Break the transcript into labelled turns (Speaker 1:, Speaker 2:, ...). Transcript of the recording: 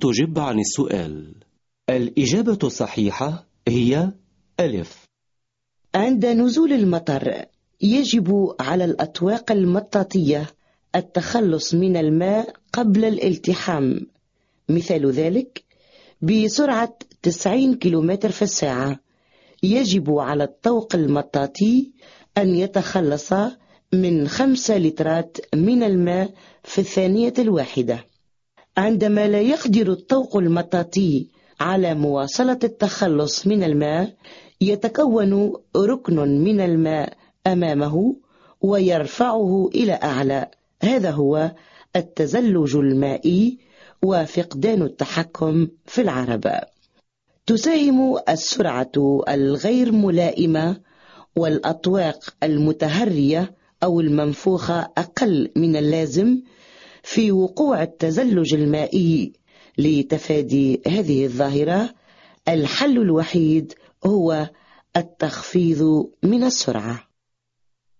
Speaker 1: تجب عن السؤال.
Speaker 2: الإجابة الصحيحة هي ألف.
Speaker 3: عند نزول المطر يجب على الأطواق المطاطية التخلص من الماء قبل الالتحام. مثال ذلك بسرعة 90 كم في الساعة. يجب على الطوق المطاطي أن يتخلص من خمسة لترات من الماء في الثانية الواحدة. عندما لا يقدر الطوق المطاطي على مواصلة التخلص من الماء يتكون ركن من الماء أمامه ويرفعه إلى أعلى. هذا هو التزلج المائي وفقدان التحكم في العربة تساهم السرعة الغير ملائمة والأطواق المتهرية أو المنفوخة أقل من اللازم في وقوع التزلج المائي لتفادي هذه الظاهرة الحل الوحيد هو التخفيض من السرعة.